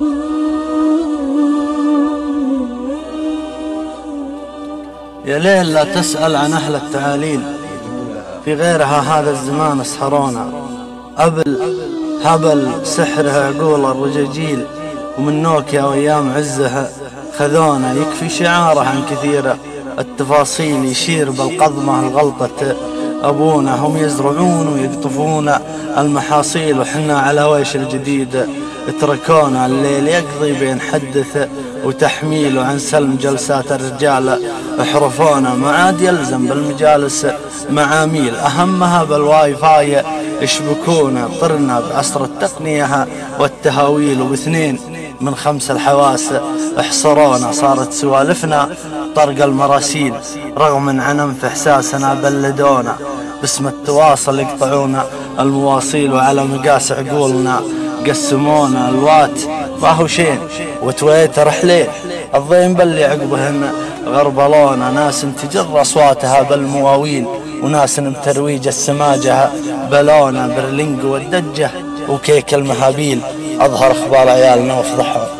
يا ليل لا تسأل عن أهل التعاليل في غيرها هذا الزمان اسحرونا أبل هبل سحرها عقول الرجاجيل ومن نوكيا وأيام عزها خذونا. يكفي شعاره عن كثيرة. التفاصيل يشير بالقضمة الغلطة. أبونا هم يزرعون ويقطفون المحاصيل وحنا على ويش الجديد. اتركونا الليل يقضي بين حدث وتحميل. عن سلم جلسات الرجال احرفونا ما عاد يلزم بالمجالس معاميل. أهمها بالواي فاي يشبكونا. طرنا بعصر التقنية والتهاويل. وباثنين من خمس الحواس احصرونا صارت سوالفنا طرق المراسيل رغم عن انف إحساسنا بلدونا. باسم التواصل يقطعون المواصيل وعلى مقاس عقولنا قسمونا الوات. ما هو شين وتويت رحلين الضيم بلي عقبهن غربلونا. ناس تجر أصواتها بالمواويل وناس بترويج السماجة بلونا برلينج والدجة وكيك المهابيل. أظهر أخبار عيالنا وأفضحهم.